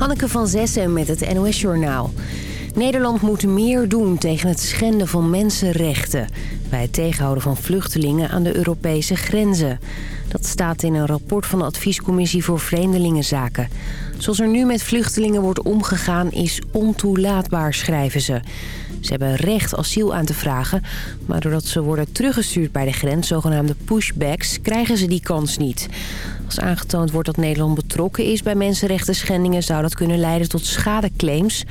Hanneke van Zessen met het NOS Journaal. Nederland moet meer doen tegen het schenden van mensenrechten... bij het tegenhouden van vluchtelingen aan de Europese grenzen. Dat staat in een rapport van de Adviescommissie voor Vreemdelingenzaken. Zoals er nu met vluchtelingen wordt omgegaan is ontoelaatbaar, schrijven ze. Ze hebben recht asiel aan te vragen, maar doordat ze worden teruggestuurd bij de grens, zogenaamde pushbacks, krijgen ze die kans niet. Als aangetoond wordt dat Nederland betrokken is bij mensenrechten schendingen, zou dat kunnen leiden tot schadeclaims.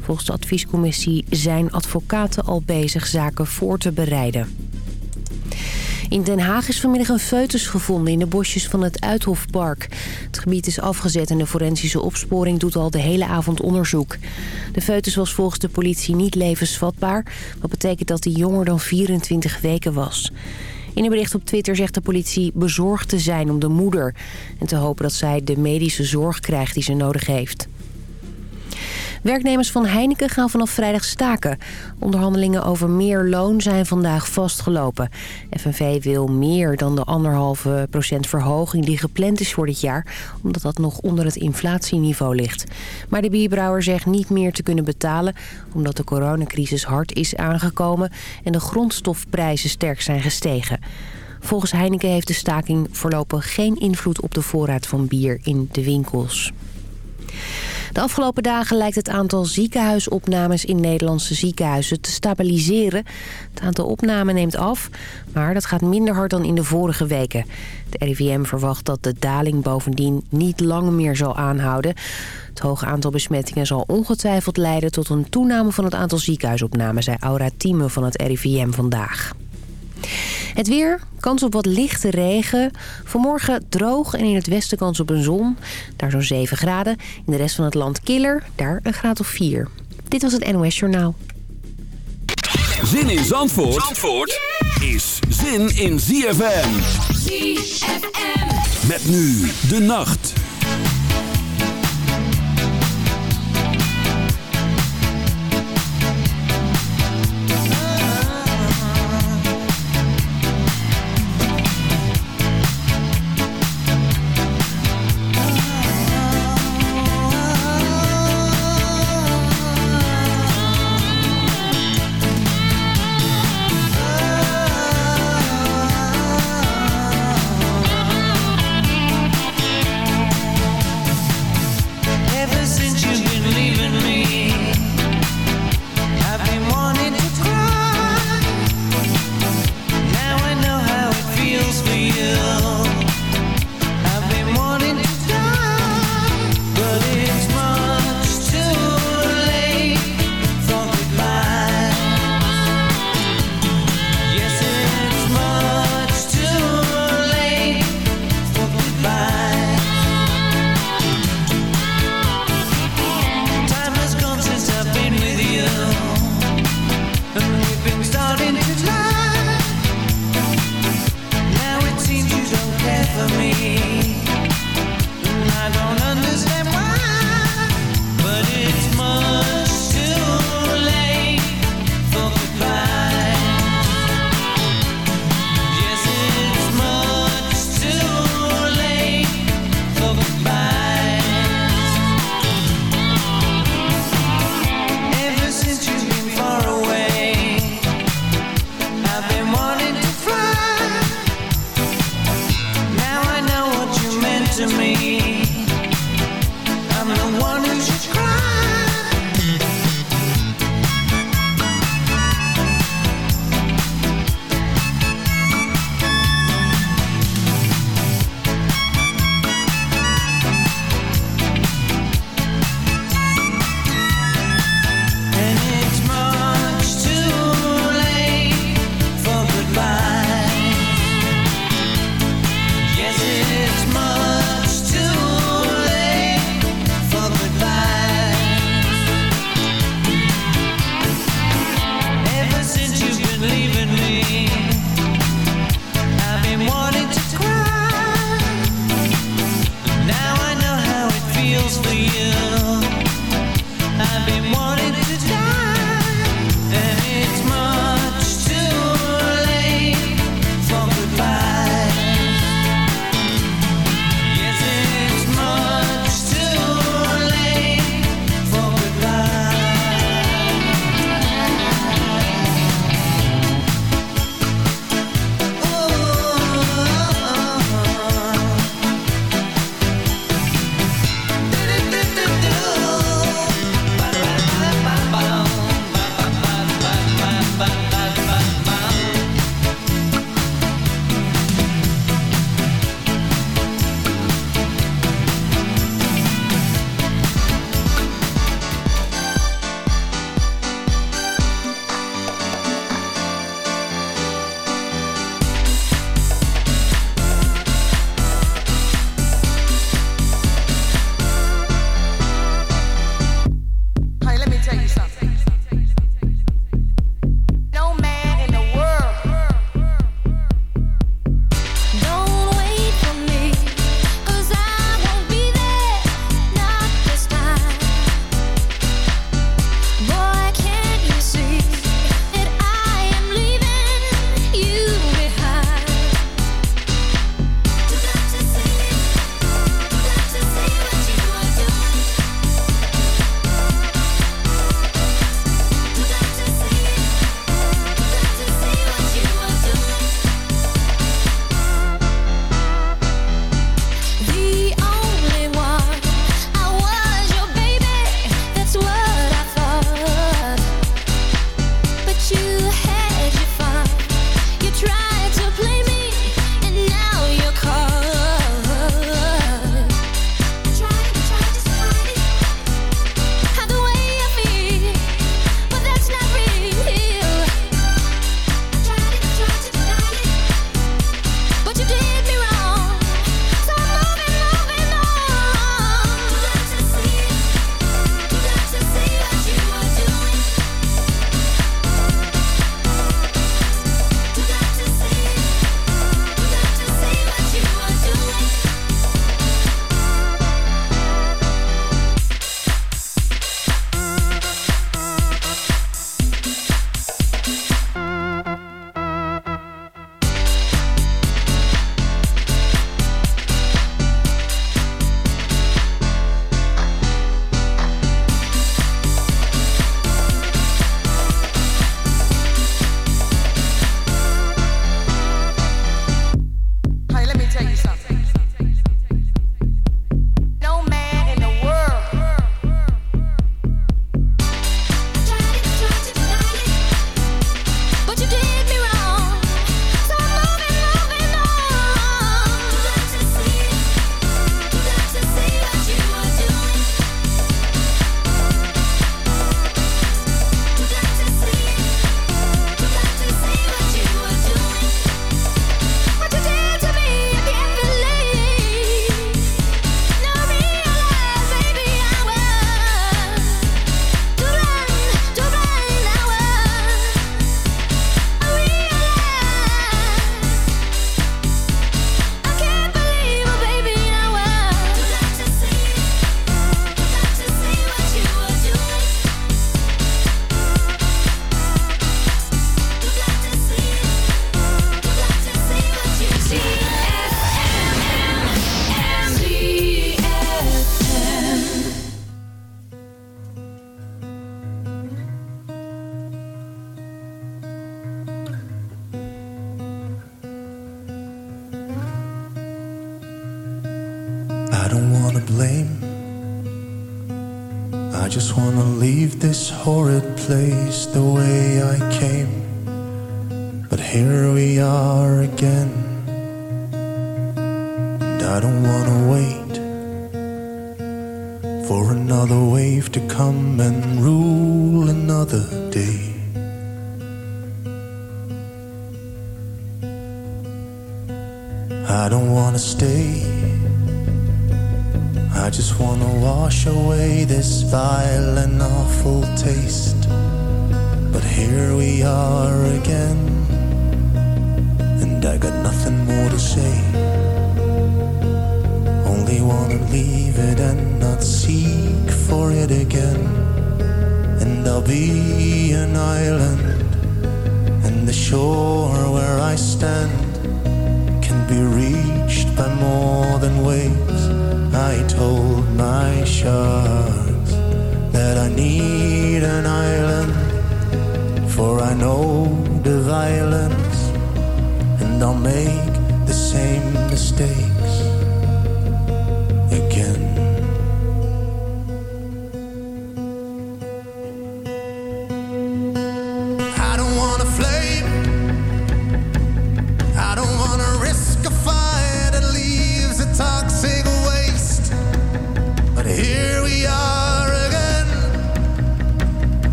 Volgens de adviescommissie zijn advocaten al bezig zaken voor te bereiden. In Den Haag is vanmiddag een foetus gevonden in de bosjes van het Uithofpark. Het gebied is afgezet en de forensische opsporing doet al de hele avond onderzoek. De foetus was volgens de politie niet levensvatbaar. Wat betekent dat hij jonger dan 24 weken was. In een bericht op Twitter zegt de politie bezorgd te zijn om de moeder... en te hopen dat zij de medische zorg krijgt die ze nodig heeft. Werknemers van Heineken gaan vanaf vrijdag staken. Onderhandelingen over meer loon zijn vandaag vastgelopen. FNV wil meer dan de anderhalve procent verhoging die gepland is voor dit jaar... omdat dat nog onder het inflatieniveau ligt. Maar de bierbrouwer zegt niet meer te kunnen betalen... omdat de coronacrisis hard is aangekomen en de grondstofprijzen sterk zijn gestegen. Volgens Heineken heeft de staking voorlopig geen invloed op de voorraad van bier in de winkels. De afgelopen dagen lijkt het aantal ziekenhuisopnames in Nederlandse ziekenhuizen te stabiliseren. Het aantal opnamen neemt af, maar dat gaat minder hard dan in de vorige weken. De RIVM verwacht dat de daling bovendien niet lang meer zal aanhouden. Het hoge aantal besmettingen zal ongetwijfeld leiden tot een toename van het aantal ziekenhuisopnames, zei Aura Thieme van het RIVM vandaag. Het weer, kans op wat lichte regen. Vanmorgen droog en in het westen kans op een zon. Daar zo'n 7 graden. In de rest van het land killer, daar een graad of 4. Dit was het NOS Journaal. Zin in Zandvoort, Zandvoort is zin in ZFM. ZFM. Met nu de nacht. I don't wanna stay. I just wanna wash away this vile and awful taste. But here we are again, and I got nothing more to say. Only wanna leave it and not seek for it again. And I'll be an island, and the shore where I stand be reached by more than waves. I told my sharks that I need an island, for I know the violence, and I'll make the same mistake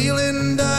feeling down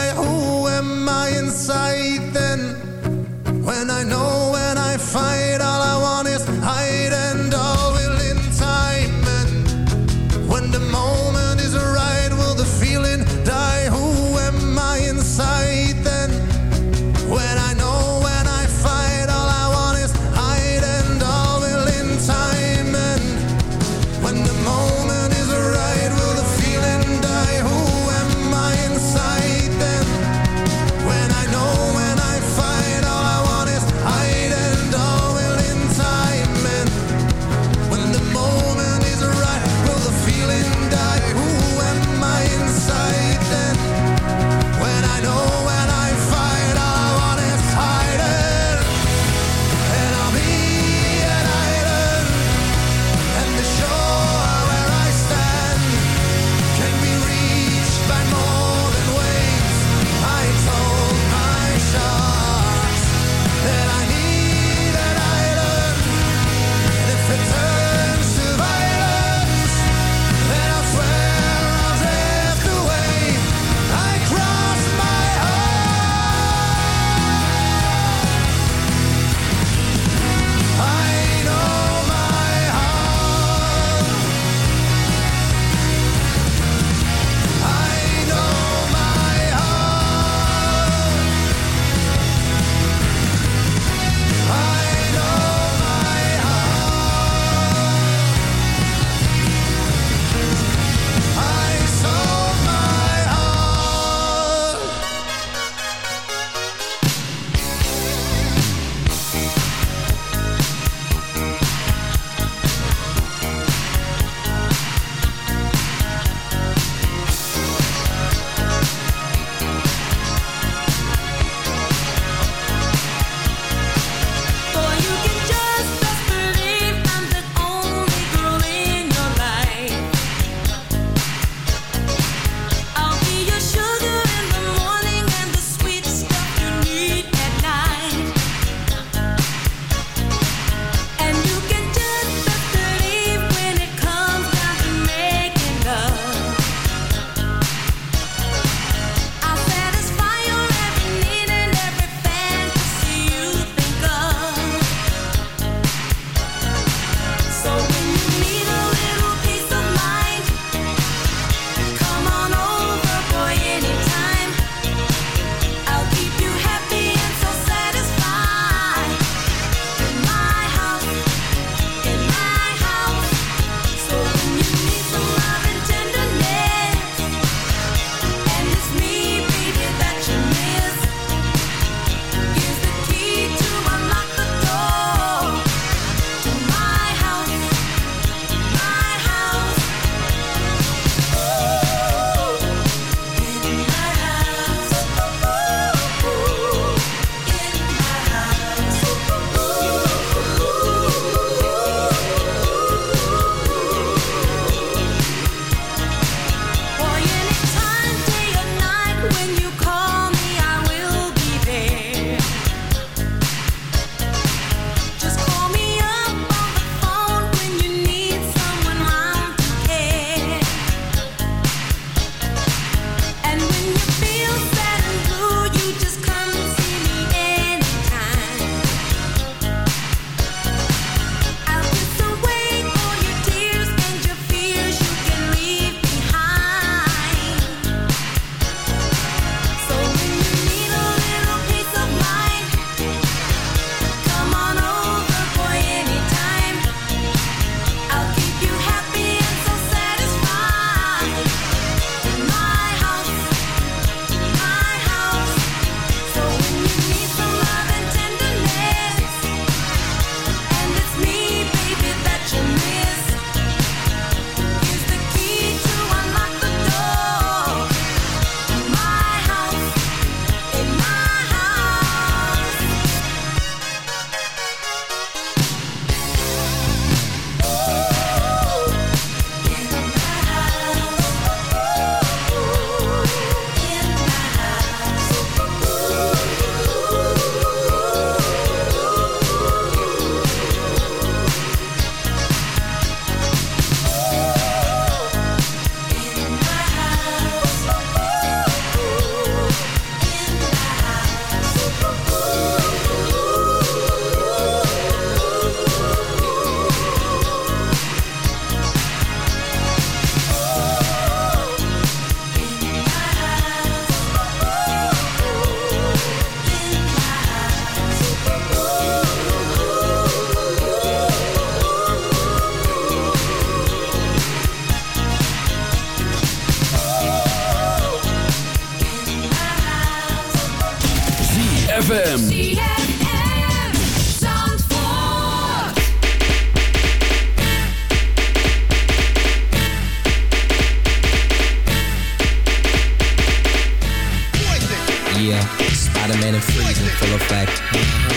full effect. Uh -huh.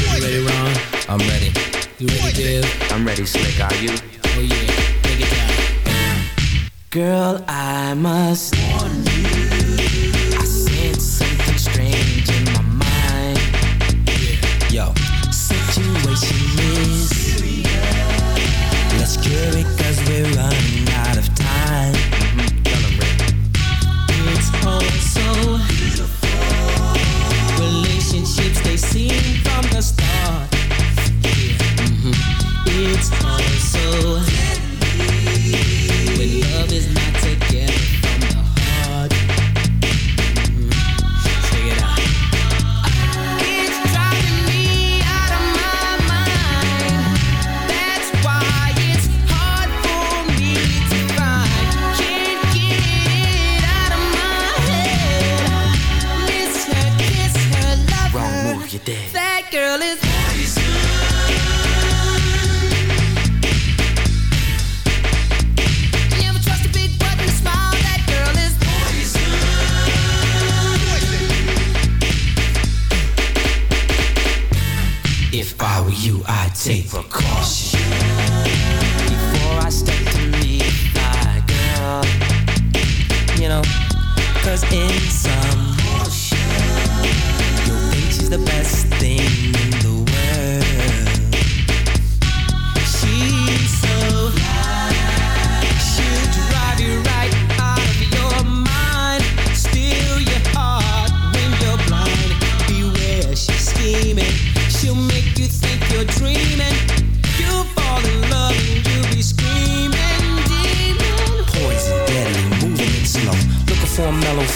You ready, Ron? I'm ready. You ready, Dave? I'm ready, Slick. Are you? Oh yeah, it down. Girl, I must warn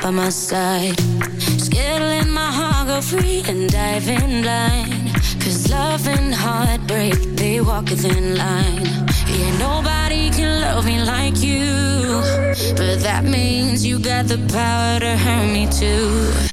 by my side. Skittling my heart go free and dive in line. Cause love and heartbreak, they walk a line. Yeah, nobody can love me like you. But that means you got the power to hurt me too.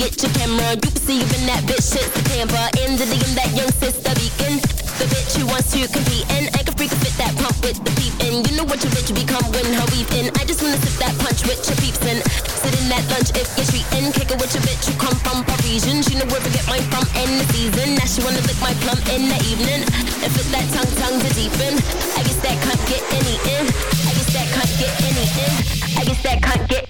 Get your camera. You in that bitch shit the Tampa. In the DM, that young sister beacon. The bitch who wants to compete and I can freak fit that pump with the peep in. You know what your bitch become when her in. I just wanna sip that punch with your peeps in. Sit in that lunch if you're treating. Kick it with your bitch who come from Parisian. She know where to get mine from in the season. Now she wanna lick my plum in the evening. And fit that tongue tongue to deepen. I guess that can't get any in. I guess that can't get any in. I guess that can't get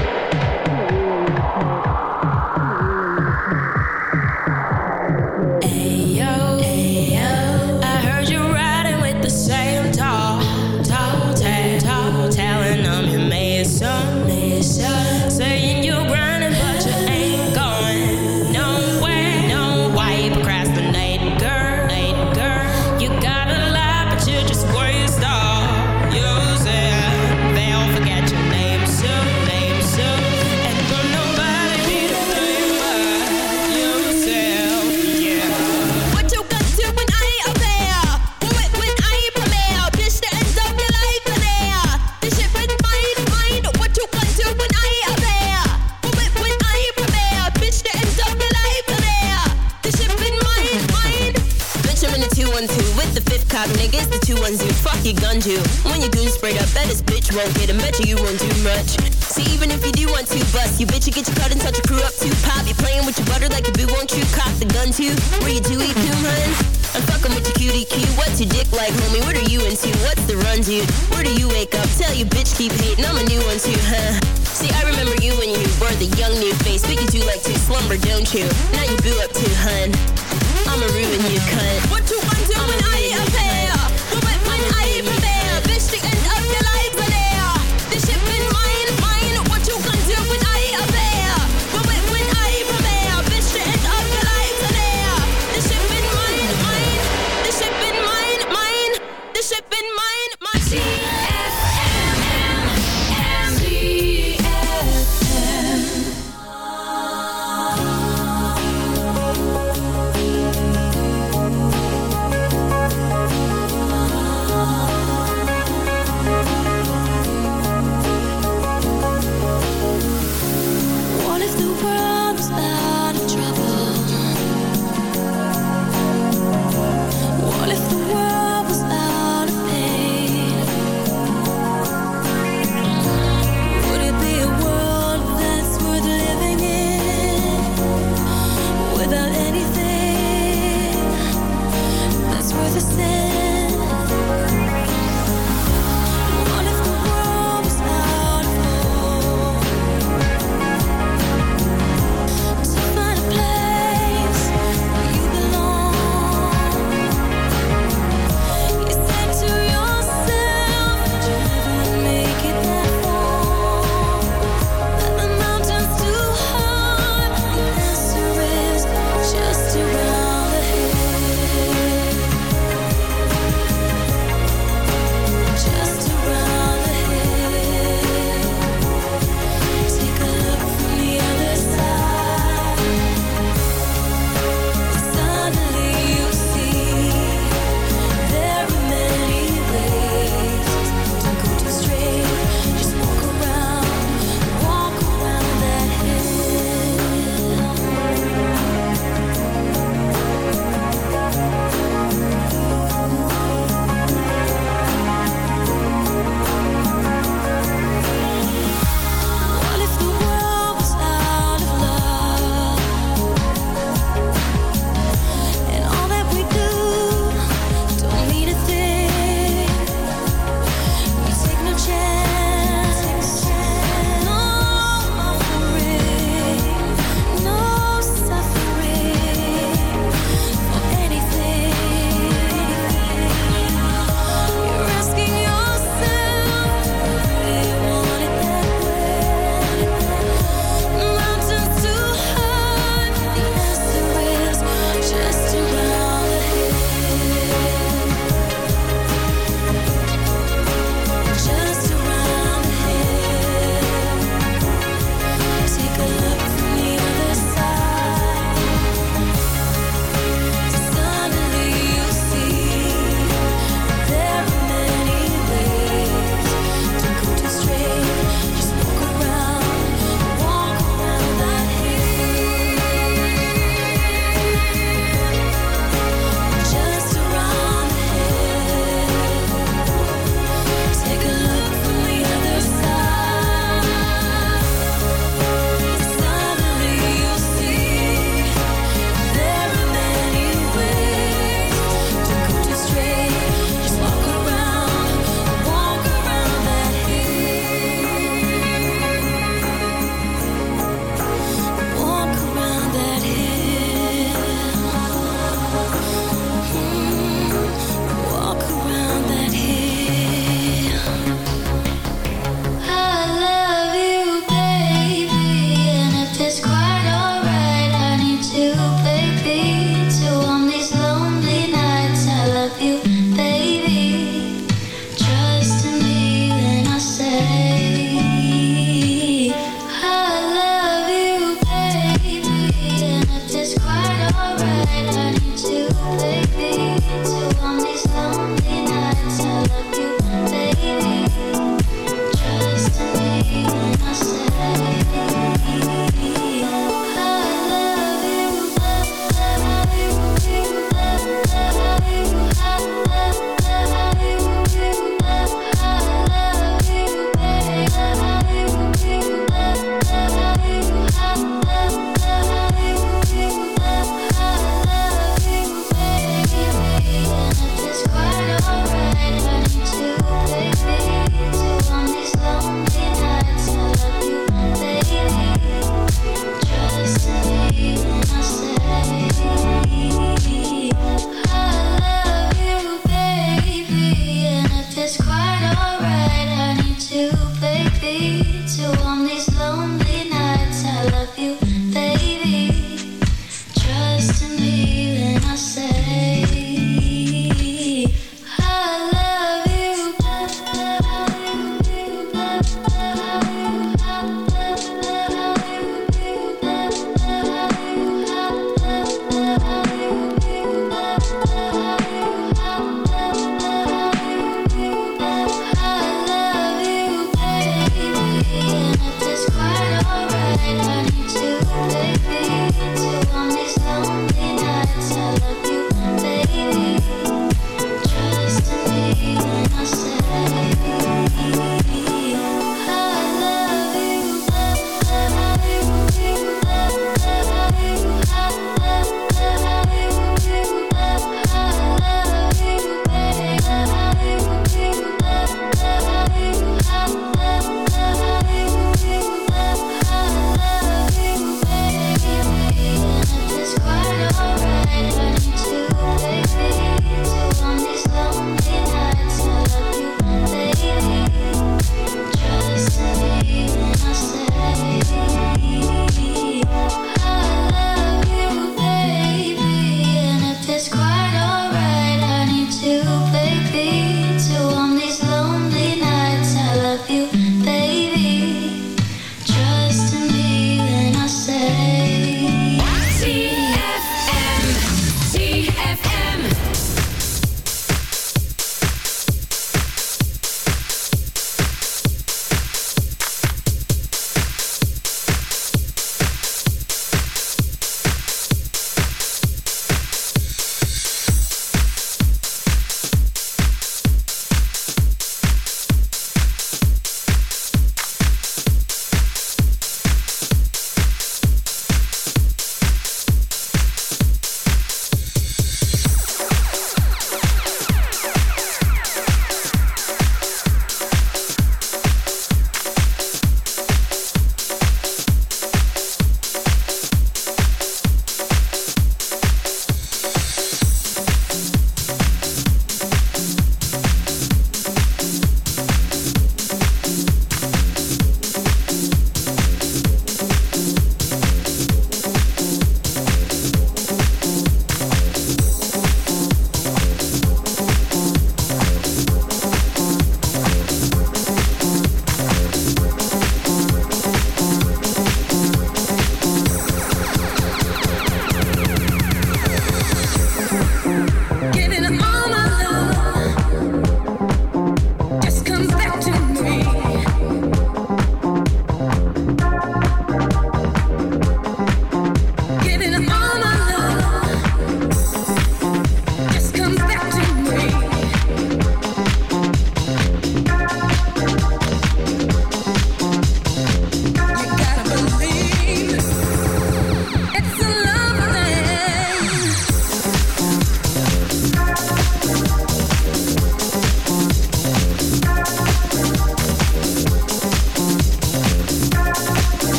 Made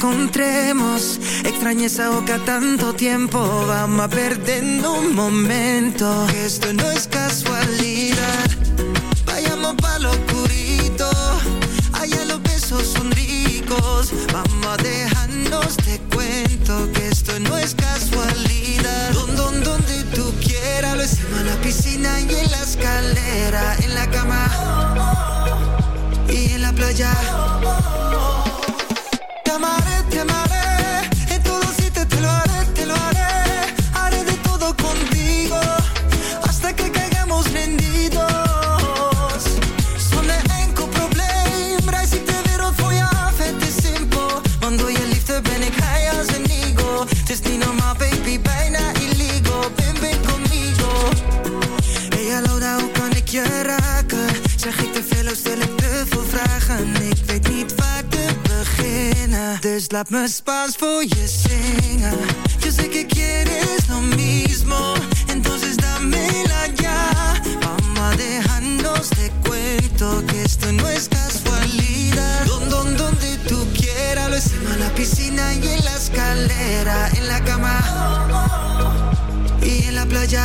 encontremos. Extrañé esa boca tanto tiempo, vamos a perder un momento. Que esto no es casualidad, vayamos pa' lo oscurito. Allá los besos son ricos, vamos a dejarnos de cuento. Que esto no es casualidad, don, don, donde tú quieras. Lo hicimos en la piscina y en la escalera, en la cama y en la playa No es paz, follecenga. Yo sé que quieres lo mismo. Entonces dámela ya. Vamos a dejarnos de cuento que esto no es casualidad. Don, don, donde tú quieras. Lo hicimos en la piscina y en la escalera. En la cama y en la playa